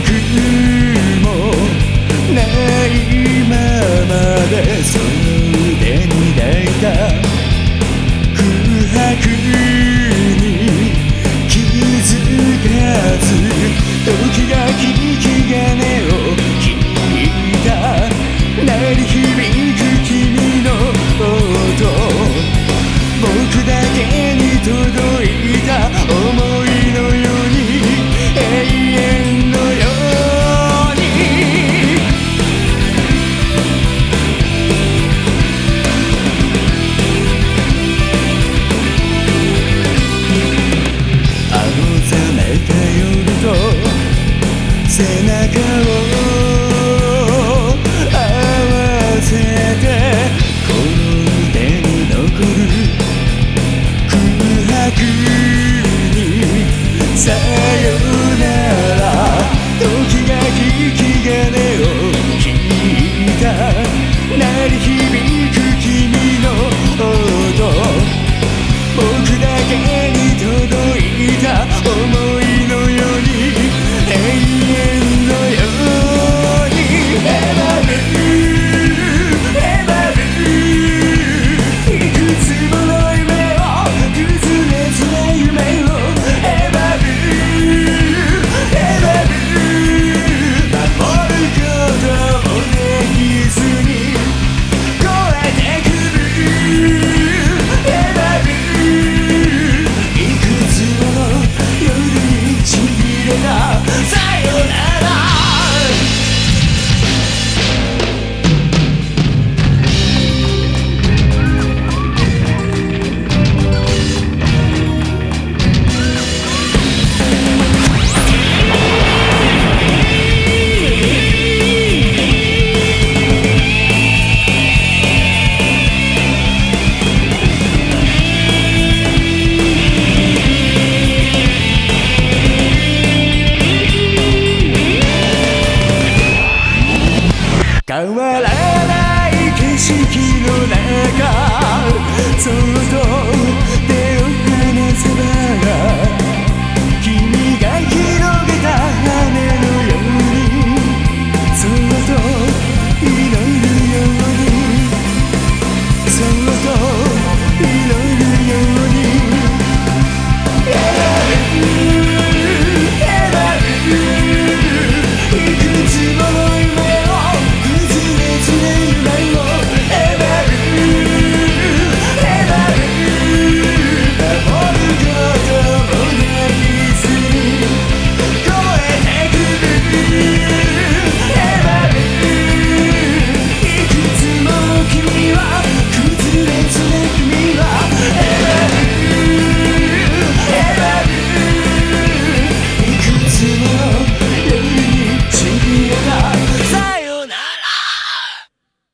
くもないままで you. 変わらない景色の中